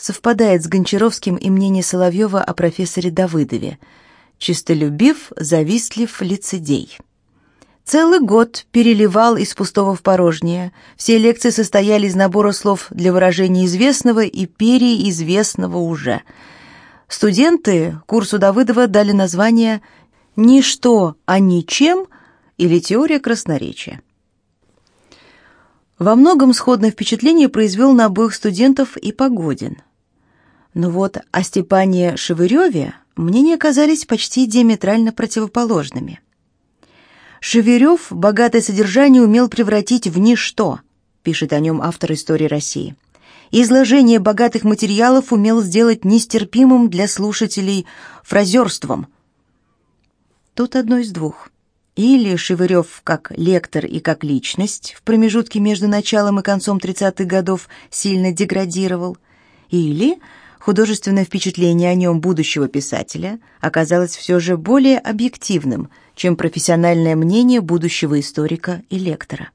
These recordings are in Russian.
совпадает с Гончаровским и мнение Соловьева о профессоре Давыдове. Чистолюбив, завистлив, лицедей. Целый год переливал из пустого в порожнее. Все лекции состояли из набора слов для выражения известного и переизвестного уже. Студенты курсу Давыдова дали название «Ничто, а ничем» или «Теория красноречия». Во многом сходное впечатление произвел на обоих студентов и Погодин. Но вот о Степане Шевыреве мнения оказались почти диаметрально противоположными – Шеверев богатое содержание умел превратить в ничто, пишет о нем автор истории России. Изложение богатых материалов умел сделать нестерпимым для слушателей фразерством. Тут одно из двух. Или Шевырев как лектор и как личность в промежутке между началом и концом 30-х годов сильно деградировал, или художественное впечатление о нем будущего писателя оказалось все же более объективным, чем профессиональное мнение будущего историка и лектора.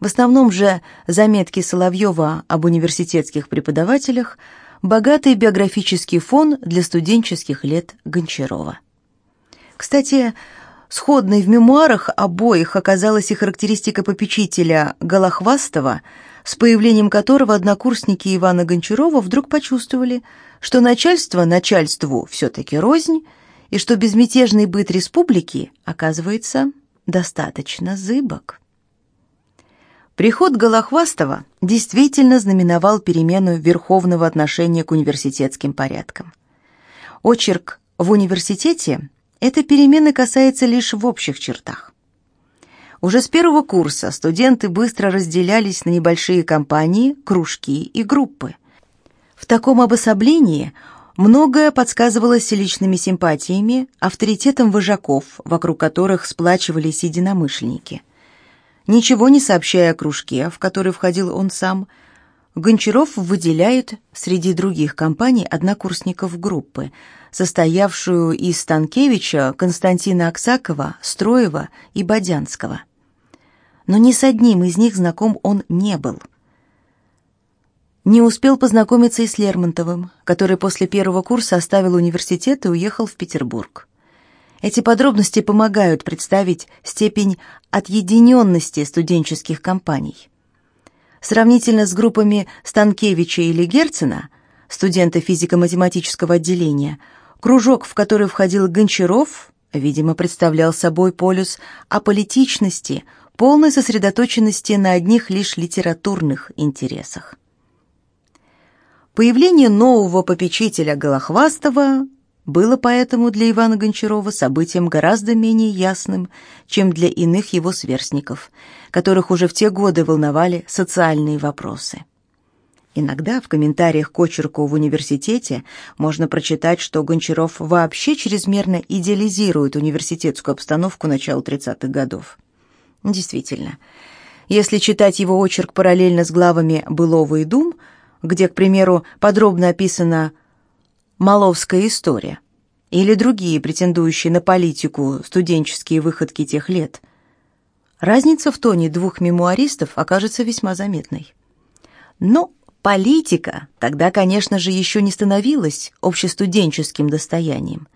В основном же заметки Соловьева об университетских преподавателях – богатый биографический фон для студенческих лет Гончарова. Кстати, сходной в мемуарах обоих оказалась и характеристика попечителя Голохвастова – с появлением которого однокурсники Ивана Гончарова вдруг почувствовали, что начальство начальству все-таки рознь, и что безмятежный быт республики, оказывается, достаточно зыбок. Приход Голохвастова действительно знаменовал перемену верховного отношения к университетским порядкам. Очерк в университете эта перемена касается лишь в общих чертах. Уже с первого курса студенты быстро разделялись на небольшие компании, кружки и группы. В таком обособлении многое подсказывалось личными симпатиями, авторитетом вожаков, вокруг которых сплачивались единомышленники. Ничего не сообщая о кружке, в который входил он сам, Гончаров выделяет среди других компаний однокурсников группы, состоявшую из Станкевича, Константина Аксакова, Строева и Бодянского но ни с одним из них знаком он не был. Не успел познакомиться и с Лермонтовым, который после первого курса оставил университет и уехал в Петербург. Эти подробности помогают представить степень отъединенности студенческих компаний. Сравнительно с группами Станкевича или Герцена, студента физико-математического отделения, кружок, в который входил Гончаров, видимо, представлял собой полюс аполитичности – полной сосредоточенности на одних лишь литературных интересах. Появление нового попечителя Голохвастова было поэтому для Ивана Гончарова событием гораздо менее ясным, чем для иных его сверстников, которых уже в те годы волновали социальные вопросы. Иногда в комментариях к очерку в университете можно прочитать, что Гончаров вообще чрезмерно идеализирует университетскую обстановку начала 30-х годов. Действительно, если читать его очерк параллельно с главами «Былого и дум», где, к примеру, подробно описана Маловская история или другие претендующие на политику студенческие выходки тех лет, разница в тоне двух мемуаристов окажется весьма заметной. Но политика тогда, конечно же, еще не становилась общестуденческим достоянием.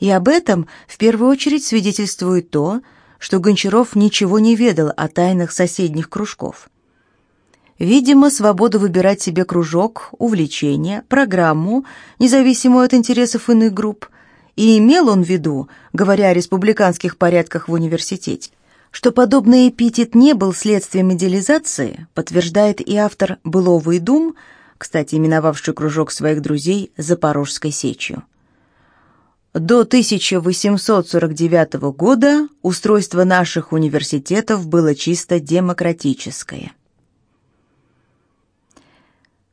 И об этом в первую очередь свидетельствует то, что Гончаров ничего не ведал о тайнах соседних кружков. Видимо, свобода выбирать себе кружок, увлечение, программу, независимую от интересов иных групп, и имел он в виду, говоря о республиканских порядках в университете. Что подобный эпитет не был следствием идеализации, подтверждает и автор «Былого и дум», кстати, именовавший кружок своих друзей «Запорожской сечью». До 1849 года устройство наших университетов было чисто демократическое.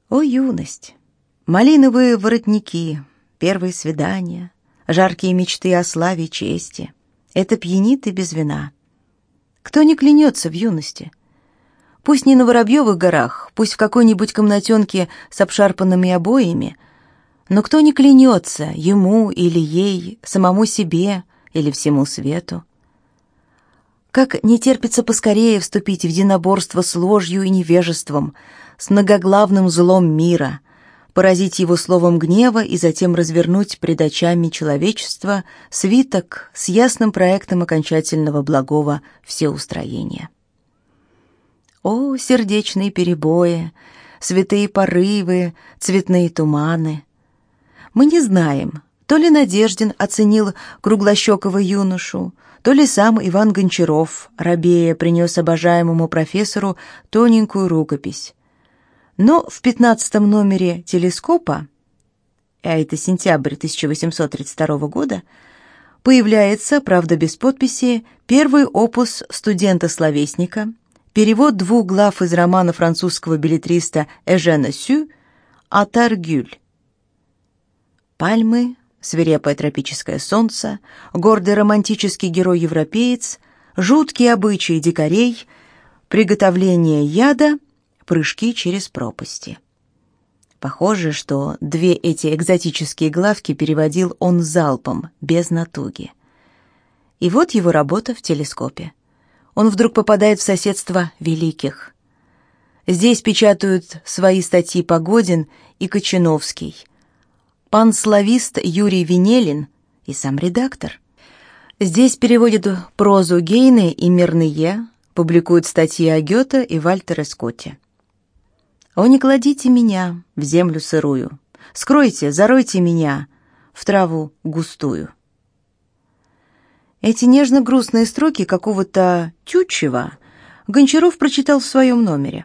О, юность! Малиновые воротники, первые свидания, жаркие мечты о славе и чести. Это пьянит и без вина. Кто не клянется в юности? Пусть не на Воробьевых горах, пусть в какой-нибудь комнатенке с обшарпанными обоями — но кто не клянется, ему или ей, самому себе или всему свету? Как не терпится поскорее вступить в единоборство с ложью и невежеством, с многоглавным злом мира, поразить его словом гнева и затем развернуть пред очами человечества свиток с ясным проектом окончательного благого всеустроения. О, сердечные перебои, святые порывы, цветные туманы! Мы не знаем, то ли Надеждин оценил круглощекого юношу, то ли сам Иван Гончаров, рабея, принес обожаемому профессору тоненькую рукопись. Но в пятнадцатом номере «Телескопа», а это сентябрь 1832 года, появляется, правда без подписи, первый опус студента-словесника, перевод двух глав из романа французского билетриста Эжена Сю «Атаргюль». Пальмы, свирепое тропическое солнце, гордый романтический герой-европеец, жуткие обычаи дикарей, приготовление яда, прыжки через пропасти. Похоже, что две эти экзотические главки переводил он залпом, без натуги. И вот его работа в телескопе. Он вдруг попадает в соседство великих. Здесь печатают свои статьи Погодин и Кочиновский – панславист Юрий Венелин и сам редактор. Здесь переводят прозу Гейне и Мирные, публикуют статьи о Гёте и Вальтере Скотте. «О, не кладите меня в землю сырую, скройте, заройте меня в траву густую». Эти нежно-грустные строки какого-то Тютчева Гончаров прочитал в своем номере.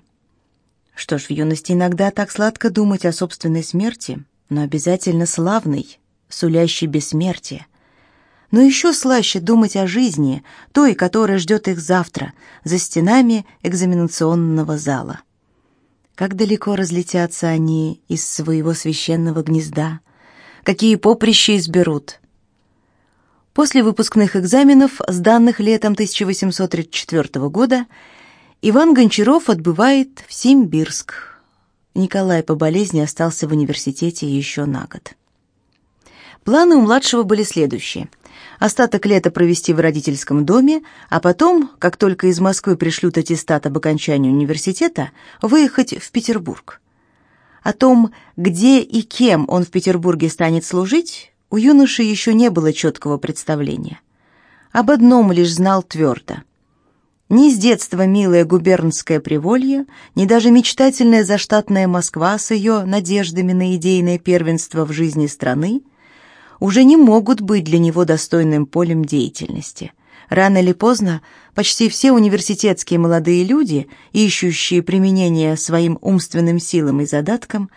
Что ж, в юности иногда так сладко думать о собственной смерти – но обязательно славный, сулящий бессмертие. Но еще слаще думать о жизни, той, которая ждет их завтра, за стенами экзаменационного зала. Как далеко разлетятся они из своего священного гнезда, какие поприща изберут. После выпускных экзаменов, сданных летом 1834 года, Иван Гончаров отбывает в Симбирск, Николай по болезни остался в университете еще на год. Планы у младшего были следующие. Остаток лета провести в родительском доме, а потом, как только из Москвы пришлют аттестат об окончании университета, выехать в Петербург. О том, где и кем он в Петербурге станет служить, у юноши еще не было четкого представления. Об одном лишь знал твердо – ни с детства милое губернское приволье, ни даже мечтательная заштатная Москва с ее надеждами на идейное первенство в жизни страны уже не могут быть для него достойным полем деятельности. Рано или поздно почти все университетские молодые люди, ищущие применение своим умственным силам и задаткам,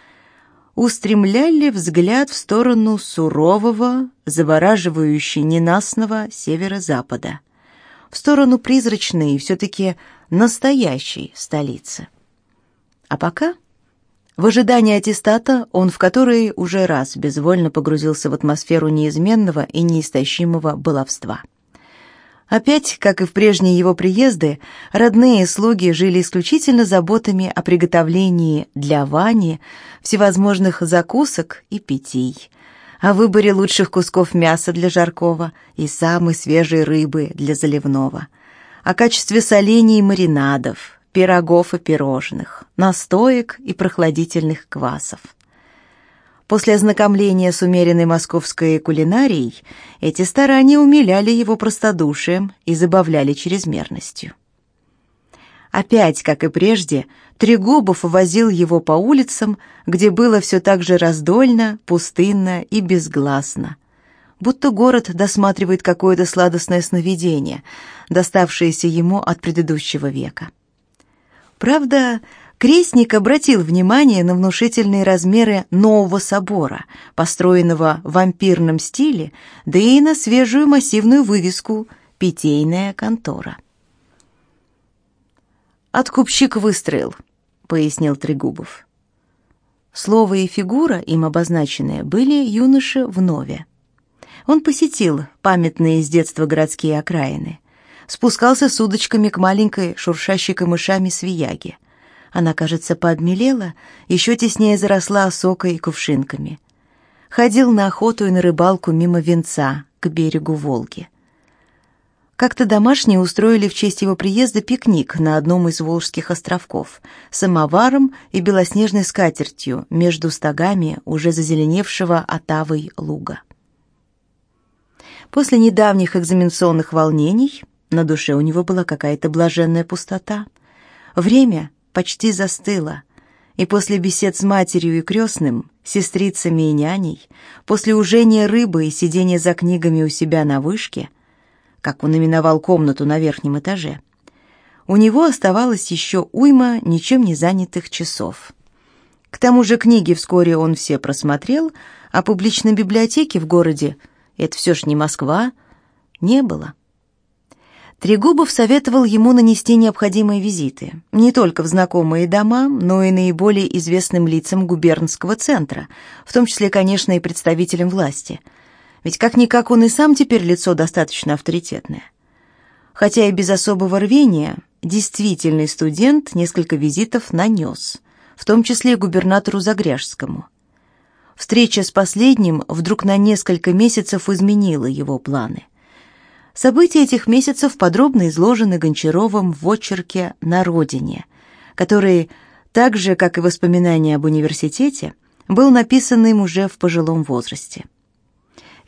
устремляли взгляд в сторону сурового, завораживающего ненастного северо-запада в сторону призрачной и все-таки настоящей столицы. А пока, в ожидании аттестата, он в который уже раз безвольно погрузился в атмосферу неизменного и неистощимого баловства. Опять, как и в прежние его приезды, родные слуги жили исключительно заботами о приготовлении для Вани всевозможных закусок и питий, о выборе лучших кусков мяса для жаркого и самой свежей рыбы для заливного, о качестве солений и маринадов, пирогов и пирожных, настоек и прохладительных квасов. После ознакомления с умеренной московской кулинарией эти старания умиляли его простодушием и забавляли чрезмерностью. Опять, как и прежде, Трегубов возил его по улицам, где было все так же раздольно, пустынно и безгласно. Будто город досматривает какое-то сладостное сновидение, доставшееся ему от предыдущего века. Правда, Крестник обратил внимание на внушительные размеры нового собора, построенного в вампирном стиле, да и на свежую массивную вывеску «Питейная контора». «Откупщик выстроил», — пояснил Трегубов. Слово и фигура, им обозначенные, были юноши в Нове. Он посетил памятные с детства городские окраины, спускался с удочками к маленькой, шуршащей камышами свияге. Она, кажется, пообмелела, еще теснее заросла осокой и кувшинками. Ходил на охоту и на рыбалку мимо венца, к берегу Волги. Как-то домашние устроили в честь его приезда пикник на одном из Волжских островков с самоваром и белоснежной скатертью между стогами уже зазеленевшего отавой луга. После недавних экзаменационных волнений на душе у него была какая-то блаженная пустота. Время почти застыло, и после бесед с матерью и крестным, сестрицами и няней, после ужения рыбы и сидения за книгами у себя на вышке — как он именовал комнату на верхнем этаже, у него оставалось еще уйма ничем не занятых часов. К тому же книги вскоре он все просмотрел, а публичной библиотеки в городе, это все ж не Москва, не было. Трегубов советовал ему нанести необходимые визиты, не только в знакомые дома, но и наиболее известным лицам губернского центра, в том числе, конечно, и представителям власти – ведь как-никак он и сам теперь лицо достаточно авторитетное. Хотя и без особого рвения, действительный студент несколько визитов нанес, в том числе и губернатору Загряжскому. Встреча с последним вдруг на несколько месяцев изменила его планы. События этих месяцев подробно изложены Гончаровым в очерке «На родине», который, так же, как и воспоминания об университете, был написан им уже в пожилом возрасте.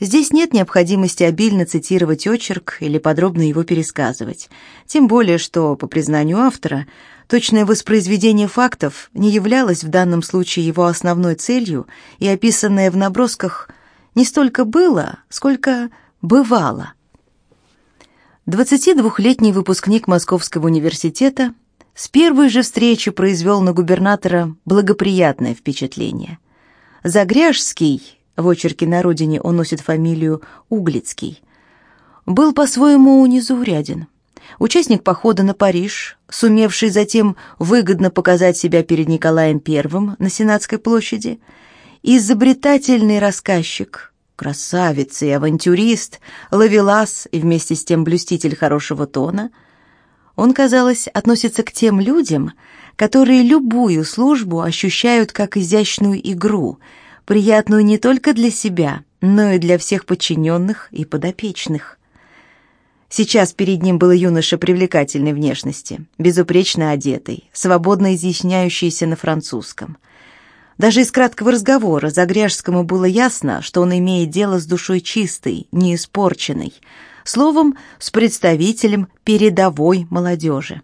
Здесь нет необходимости обильно цитировать очерк или подробно его пересказывать, тем более что, по признанию автора, точное воспроизведение фактов не являлось в данном случае его основной целью, и описанное в набросках не столько было, сколько бывало. 22-летний выпускник Московского университета с первой же встречи произвел на губернатора благоприятное впечатление. Загряжский в очерке на родине он носит фамилию Углицкий. Был по-своему незауряден. Участник похода на Париж, сумевший затем выгодно показать себя перед Николаем I на Сенатской площади, изобретательный рассказчик, красавец и авантюрист, ловелас и вместе с тем блюститель хорошего тона, он, казалось, относится к тем людям, которые любую службу ощущают как изящную игру — приятную не только для себя, но и для всех подчиненных и подопечных. Сейчас перед ним был юноша привлекательной внешности, безупречно одетый, свободно изъясняющийся на французском. Даже из краткого разговора Загряжскому было ясно, что он имеет дело с душой чистой, не испорченной, словом, с представителем передовой молодежи.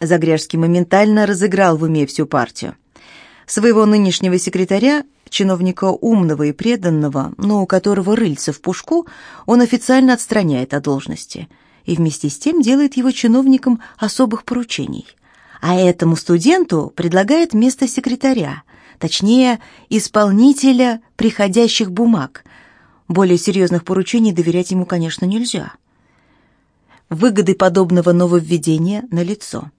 Загряжский моментально разыграл в уме всю партию. Своего нынешнего секретаря чиновника умного и преданного, но у которого рыльца в пушку, он официально отстраняет от должности и вместе с тем делает его чиновником особых поручений. А этому студенту предлагает место секретаря, точнее, исполнителя приходящих бумаг. Более серьезных поручений доверять ему, конечно, нельзя. Выгоды подобного нововведения налицо.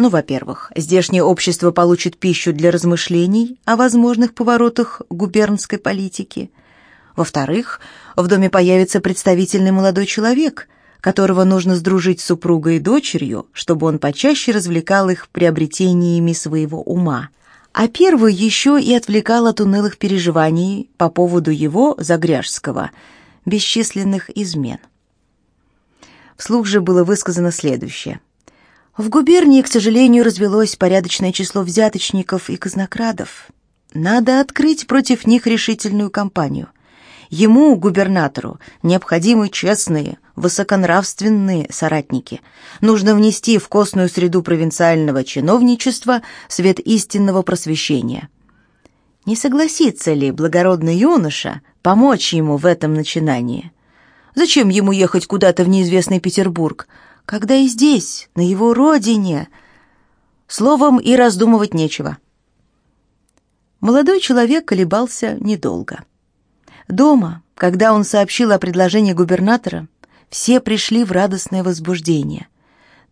Ну, во-первых, здешнее общество получит пищу для размышлений о возможных поворотах губернской политики. Во-вторых, в доме появится представительный молодой человек, которого нужно сдружить с супругой и дочерью, чтобы он почаще развлекал их приобретениями своего ума. А первый еще и отвлекал от унылых переживаний по поводу его, Загряжского, бесчисленных измен. Вслух же было высказано следующее – в губернии, к сожалению, развелось порядочное число взяточников и казнокрадов. Надо открыть против них решительную кампанию. Ему, губернатору, необходимы честные, высоконравственные соратники. Нужно внести в костную среду провинциального чиновничества свет истинного просвещения. Не согласится ли благородный юноша помочь ему в этом начинании? Зачем ему ехать куда-то в неизвестный Петербург, когда и здесь, на его родине. Словом, и раздумывать нечего. Молодой человек колебался недолго. Дома, когда он сообщил о предложении губернатора, все пришли в радостное возбуждение.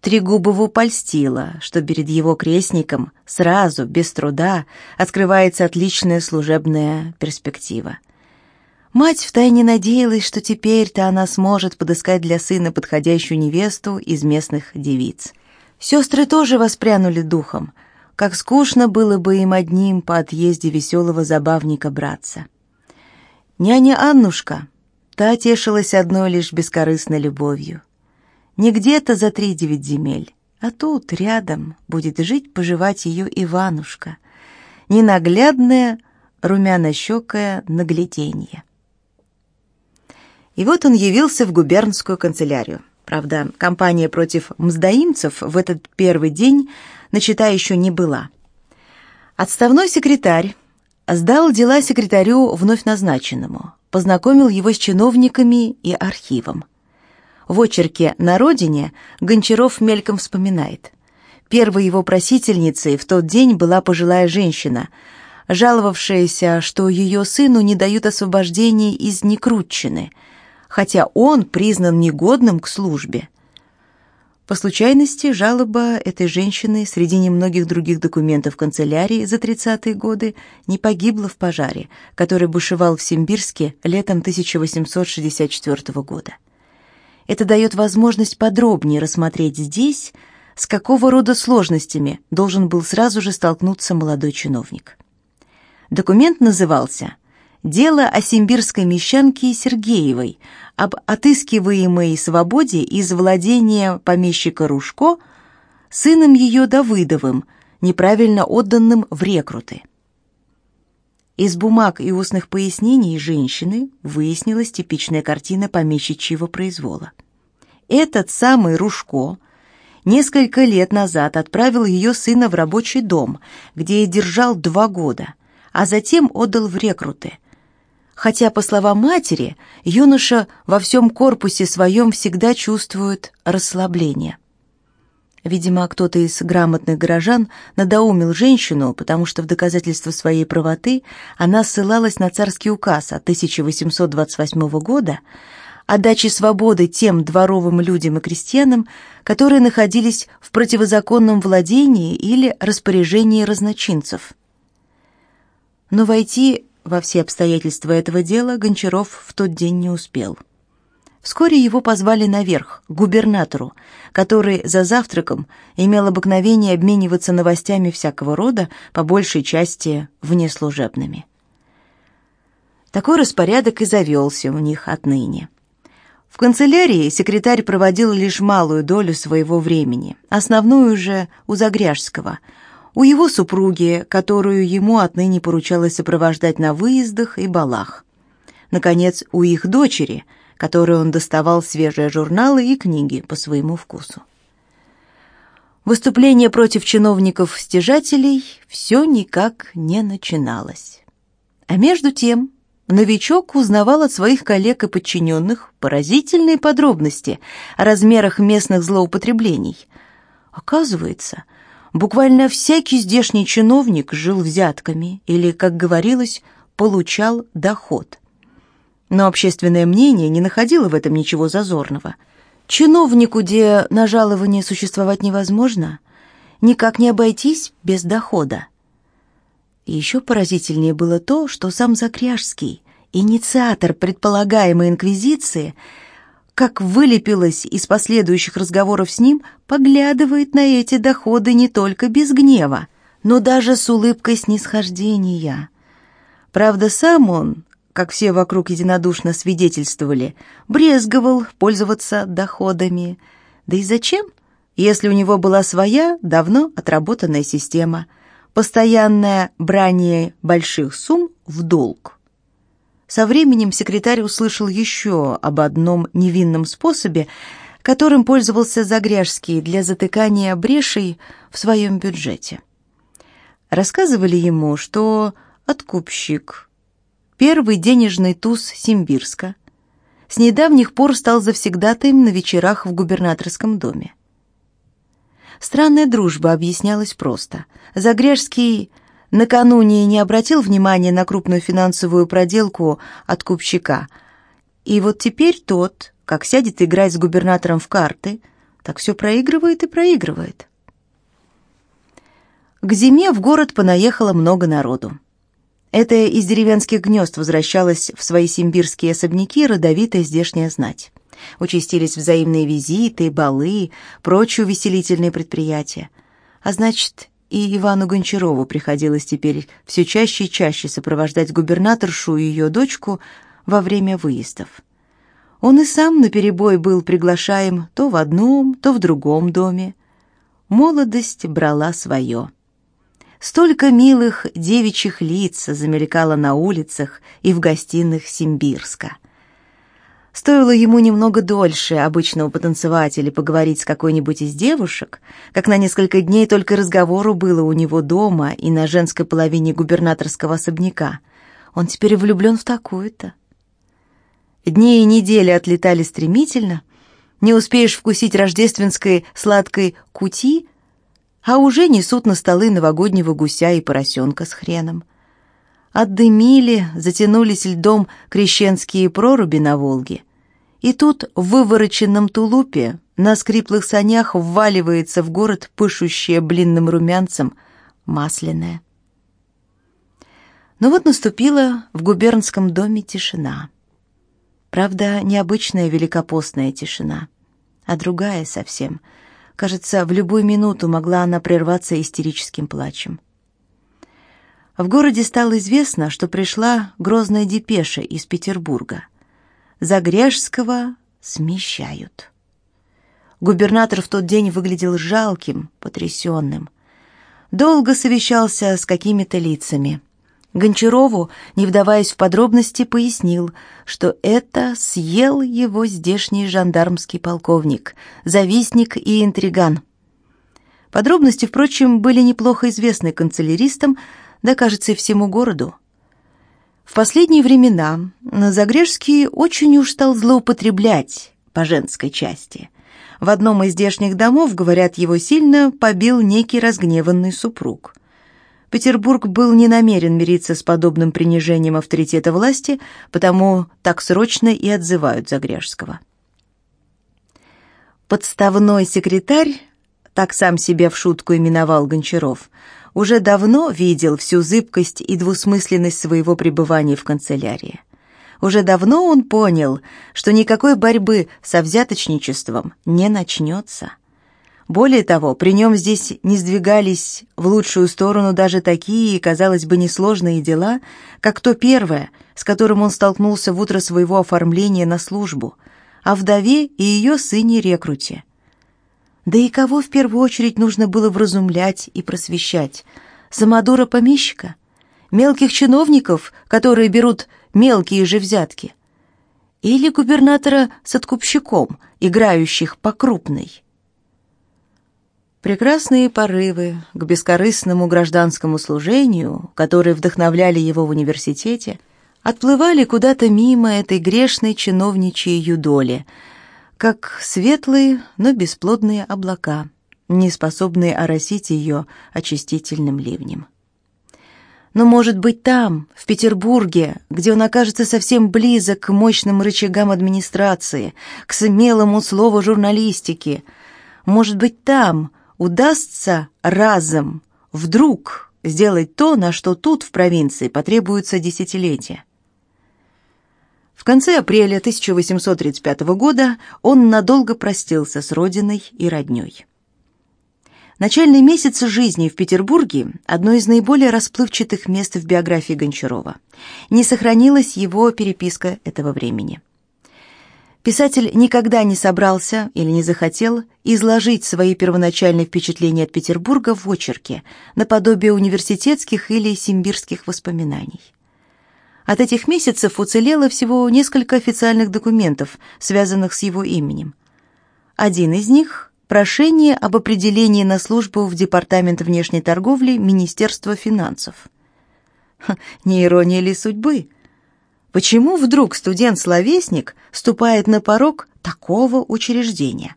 Трегубову польстило, что перед его крестником сразу, без труда, открывается отличная служебная перспектива. Мать втайне надеялась, что теперь-то она сможет подыскать для сына подходящую невесту из местных девиц. Сестры тоже воспрянули духом. Как скучно было бы им одним по отъезде веселого забавника-братца. Няня Аннушка, та тешилась одной лишь бескорыстной любовью. Не где-то за три девять земель, а тут рядом будет жить-поживать ее Иванушка, ненаглядная, румяно-щекое нагляденье. И вот он явился в губернскую канцелярию. Правда, кампания против мздоимцев в этот первый день начата еще не была. Отставной секретарь сдал дела секретарю вновь назначенному, познакомил его с чиновниками и архивом. В очерке «На родине» Гончаров мельком вспоминает. Первой его просительницей в тот день была пожилая женщина, жаловавшаяся, что ее сыну не дают освобождения из Некрутчины, хотя он признан негодным к службе. По случайности, жалоба этой женщины среди немногих других документов канцелярии за 30-е годы не погибла в пожаре, который бушевал в Симбирске летом 1864 года. Это дает возможность подробнее рассмотреть здесь, с какого рода сложностями должен был сразу же столкнуться молодой чиновник. Документ назывался «Дело о симбирской мещанке Сергеевой, об отыскиваемой свободе из владения помещика Ружко сыном ее Давыдовым, неправильно отданным в рекруты. Из бумаг и устных пояснений женщины выяснилась типичная картина помещичьего произвола. Этот самый Ружко несколько лет назад отправил ее сына в рабочий дом, где и держал два года, а затем отдал в рекруты – хотя, по словам матери, юноша во всем корпусе своем всегда чувствует расслабление. Видимо, кто-то из грамотных горожан надоумил женщину, потому что в доказательство своей правоты она ссылалась на царский указ от 1828 года о даче свободы тем дворовым людям и крестьянам, которые находились в противозаконном владении или распоряжении разночинцев. Но войти во все обстоятельства этого дела Гончаров в тот день не успел. Вскоре его позвали наверх, к губернатору, который за завтраком имел обыкновение обмениваться новостями всякого рода, по большей части внеслужебными. Такой распорядок и завелся у них отныне. В канцелярии секретарь проводил лишь малую долю своего времени, основную же у Загряжского – у его супруги, которую ему отныне поручалось сопровождать на выездах и балах. Наконец, у их дочери, которой он доставал свежие журналы и книги по своему вкусу. Выступление против чиновников-стяжателей все никак не начиналось. А между тем новичок узнавал от своих коллег и подчиненных поразительные подробности о размерах местных злоупотреблений. Оказывается, Буквально всякий здешний чиновник жил взятками или, как говорилось, получал доход. Но общественное мнение не находило в этом ничего зазорного. Чиновнику, где на жалование существовать невозможно, никак не обойтись без дохода. Еще поразительнее было то, что сам Закряжский, инициатор предполагаемой инквизиции, как вылепилось из последующих разговоров с ним, поглядывает на эти доходы не только без гнева, но даже с улыбкой снисхождения. Правда, сам он, как все вокруг единодушно свидетельствовали, брезговал пользоваться доходами. Да и зачем, если у него была своя, давно отработанная система, постоянное брание больших сумм в долг. Со временем секретарь услышал еще об одном невинном способе, которым пользовался Загряжский для затыкания брешей в своем бюджете. Рассказывали ему, что откупщик, первый денежный туз Симбирска, с недавних пор стал завсегдатаем на вечерах в губернаторском доме. Странная дружба объяснялась просто. Загряжский накануне не обратил внимания на крупную финансовую проделку откупщика. И вот теперь тот, как сядет играть с губернатором в карты, так все проигрывает и проигрывает. К зиме в город понаехало много народу. Это из деревенских гнезд возвращалась в свои симбирские особняки родовитая здешняя знать. Участились взаимные визиты, балы, прочие увеселительные предприятия. А значит, и Ивану Гончарову приходилось теперь все чаще и чаще сопровождать губернаторшу и ее дочку во время выездов. Он и сам наперебой был приглашаем то в одном, то в другом доме. Молодость брала свое. Столько милых девичьих лиц замелькало на улицах и в гостиных Симбирска. Стоило ему немного дольше обычного потанцевать или поговорить с какой-нибудь из девушек, как на несколько дней только разговору было у него дома и на женской половине губернаторского особняка. Он теперь влюблен в такую-то. Дни и недели отлетали стремительно. Не успеешь вкусить рождественской сладкой кути, а уже несут на столы новогоднего гуся и поросенка с хреном. Отдымили, затянулись льдом крещенские проруби на Волге. И тут в вывороченном тулупе на скриплых санях вваливается в город пышущее блинным румянцем масляное. Но вот наступила в губернском доме тишина. Правда, необычная великопостная тишина, а другая совсем. Кажется, в любую минуту могла она прерваться истерическим плачем. В городе стало известно, что пришла грозная депеша из Петербурга. Загряжского смещают. Губернатор в тот день выглядел жалким, потрясенным. Долго совещался с какими-то лицами. Гончарову, не вдаваясь в подробности, пояснил, что это съел его здешний жандармский полковник, завистник и интриган. Подробности, впрочем, были неплохо известны канцеляристам, да, кажется, и всему городу. В последние времена Загрежский очень уж стал злоупотреблять по женской части. В одном из здешних домов, говорят, его сильно побил некий разгневанный супруг – Петербург был не намерен мириться с подобным принижением авторитета власти, потому так срочно и отзывают Загряжского. Подставной секретарь, так сам себя в шутку именовал Гончаров, уже давно видел всю зыбкость и двусмысленность своего пребывания в канцелярии. Уже давно он понял, что никакой борьбы со взяточничеством не начнется. Более того, при нем здесь не сдвигались в лучшую сторону даже такие, казалось бы, несложные дела, как то первое, с которым он столкнулся в утро своего оформления на службу, о вдове и ее сыне-рекруте. Да и кого в первую очередь нужно было вразумлять и просвещать? Самодура-помещика? Мелких чиновников, которые берут мелкие же взятки? Или губернатора с откупщиком, играющих по крупной? Прекрасные порывы к бескорыстному гражданскому служению, которые вдохновляли его в университете, отплывали куда-то мимо этой грешной чиновничьей юдоли, как светлые, но бесплодные облака, не способные оросить ее очистительным ливнем. Но, может быть, там, в Петербурге, где он окажется совсем близок к мощным рычагам администрации, к смелому слову журналистики, может быть, там удастся разом, вдруг сделать то, на что тут, в провинции, потребуется десятилетия. В конце апреля 1835 года он надолго простился с родиной и роднёй. Начальные месяцы жизни в Петербурге – одно из наиболее расплывчатых мест в биографии Гончарова. Не сохранилась его переписка этого времени. Писатель никогда не собрался или не захотел изложить свои первоначальные впечатления от Петербурга в очерке, наподобие университетских или симбирских воспоминаний. От этих месяцев уцелело всего несколько официальных документов, связанных с его именем. Один из них – прошение об определении на службу в Департамент внешней торговли Министерства финансов. Ха, не ирония ли судьбы? Почему вдруг студент-словесник ступает на порог такого учреждения?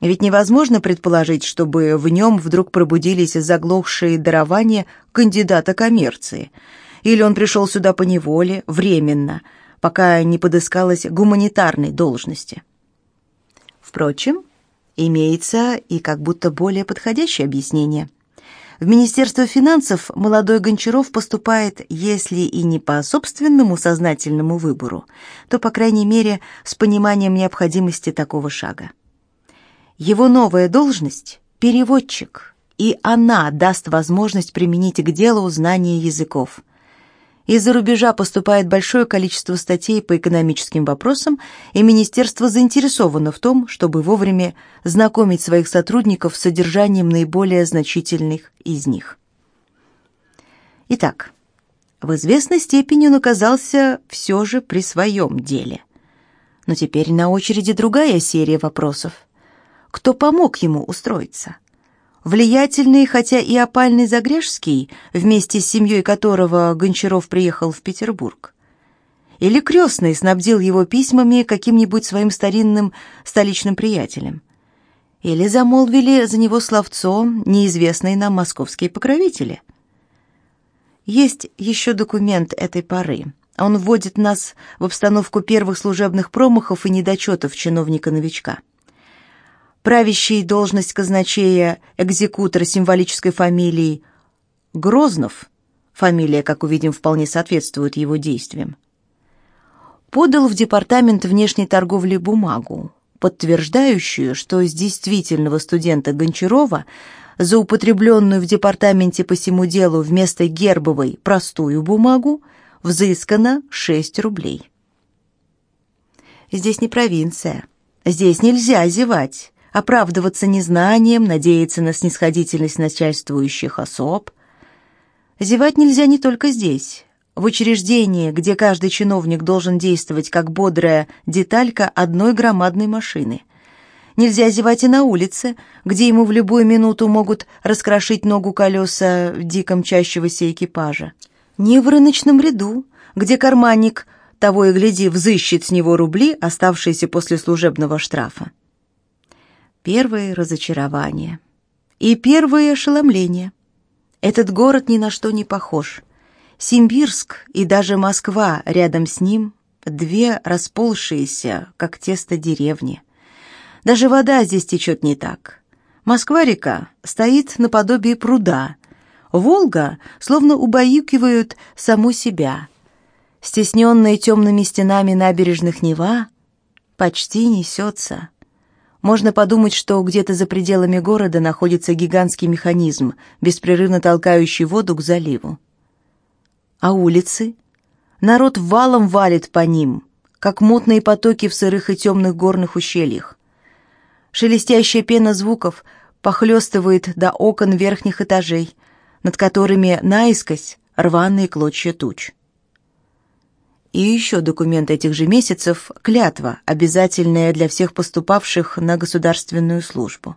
Ведь невозможно предположить, чтобы в нем вдруг пробудились заглохшие дарования кандидата коммерции. Или он пришел сюда по неволе, временно, пока не подыскалась гуманитарной должности. Впрочем, имеется и как будто более подходящее объяснение – в Министерство финансов молодой Гончаров поступает, если и не по собственному сознательному выбору, то, по крайней мере, с пониманием необходимости такого шага. Его новая должность – переводчик, и она даст возможность применить к делу знание языков. Из-за рубежа поступает большое количество статей по экономическим вопросам, и министерство заинтересовано в том, чтобы вовремя знакомить своих сотрудников с содержанием наиболее значительных из них. Итак, в известной степени он оказался все же при своем деле. Но теперь на очереди другая серия вопросов. Кто помог ему устроиться? Влиятельный, хотя и опальный Загрежский, вместе с семьей которого Гончаров приехал в Петербург. Или крестный снабдил его письмами каким-нибудь своим старинным столичным приятелем. Или замолвили за него словцо неизвестные нам московские покровители. Есть еще документ этой поры. Он вводит нас в обстановку первых служебных промахов и недочетов чиновника-новичка правящий должность казначея экзекутора символической фамилии Грознов, фамилия, как увидим, вполне соответствует его действиям, подал в департамент внешней торговли бумагу, подтверждающую, что с действительного студента Гончарова за употребленную в департаменте по всему делу вместо гербовой простую бумагу взыскано 6 рублей. Здесь не провинция. Здесь нельзя зевать оправдываться незнанием, надеяться на снисходительность начальствующих особ. Зевать нельзя не только здесь. В учреждении, где каждый чиновник должен действовать как бодрая деталька одной громадной машины. Нельзя зевать и на улице, где ему в любую минуту могут раскрошить ногу колеса диком чащегося экипажа. Не в рыночном ряду, где карманник того и гляди взыщет с него рубли, оставшиеся после служебного штрафа первые разочарования и первые ошеломления. Этот город ни на что не похож. Симбирск и даже Москва рядом с ним — две расползшиеся, как тесто деревни. Даже вода здесь течет не так. Москва-река стоит наподобие пруда. Волга словно убаюкивают саму себя. Стесненная темными стенами набережных Нева почти несется можно подумать, что где-то за пределами города находится гигантский механизм, беспрерывно толкающий воду к заливу. А улицы? Народ валом валит по ним, как мутные потоки в сырых и темных горных ущельях. Шелестящая пена звуков похлестывает до окон верхних этажей, над которыми наискось рваные клочья туч. И еще документ этих же месяцев – клятва, обязательная для всех поступавших на государственную службу.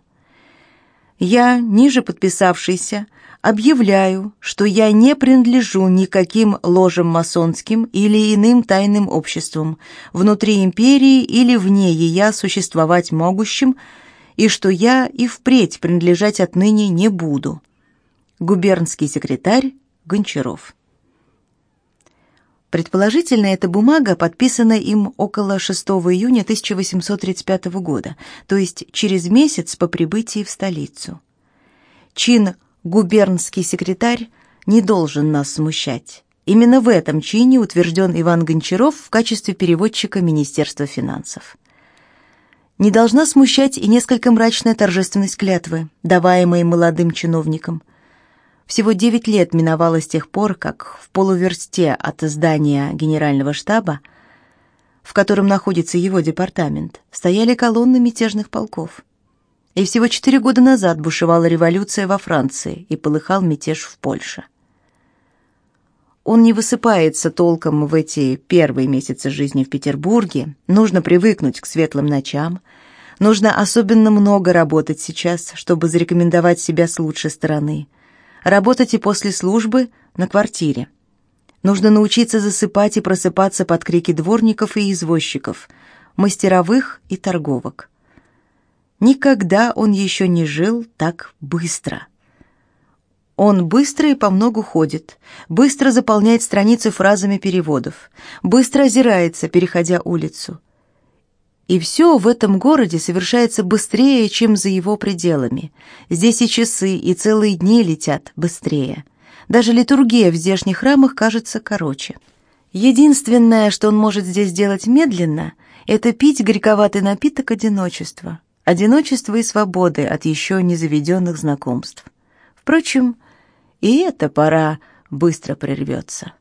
Я, ниже подписавшийся, объявляю, что я не принадлежу никаким ложам масонским или иным тайным обществам, внутри империи или вне ее существовать могущим, и что я и впредь принадлежать отныне не буду. Губернский секретарь Гончаров. Предположительно, эта бумага подписана им около 6 июня 1835 года, то есть через месяц по прибытии в столицу. Чин «губернский секретарь» не должен нас смущать. Именно в этом чине утвержден Иван Гончаров в качестве переводчика Министерства финансов. Не должна смущать и несколько мрачная торжественность клятвы, даваемой молодым чиновникам – всего девять лет миновало с тех пор, как в полуверсте от здания генерального штаба, в котором находится его департамент, стояли колонны мятежных полков. И всего четыре года назад бушевала революция во Франции и полыхал мятеж в Польше. Он не высыпается толком в эти первые месяцы жизни в Петербурге. Нужно привыкнуть к светлым ночам. Нужно особенно много работать сейчас, чтобы зарекомендовать себя с лучшей стороны – Работать и после службы на квартире. Нужно научиться засыпать и просыпаться под крики дворников и извозчиков, мастеровых и торговок. Никогда он еще не жил так быстро. Он быстро и по многу ходит, быстро заполняет страницы фразами переводов, быстро озирается, переходя улицу. И все в этом городе совершается быстрее, чем за его пределами. Здесь и часы, и целые дни летят быстрее. Даже литургия в здешних храмах кажется короче. Единственное, что он может здесь делать медленно, это пить горьковатый напиток одиночества. Одиночества и свободы от еще не заведенных знакомств. Впрочем, и эта пора быстро прервется.